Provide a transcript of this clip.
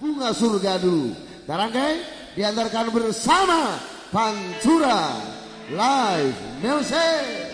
Bunga Surga dulu. Karangkai diantarkan bersama Pancura Live Music.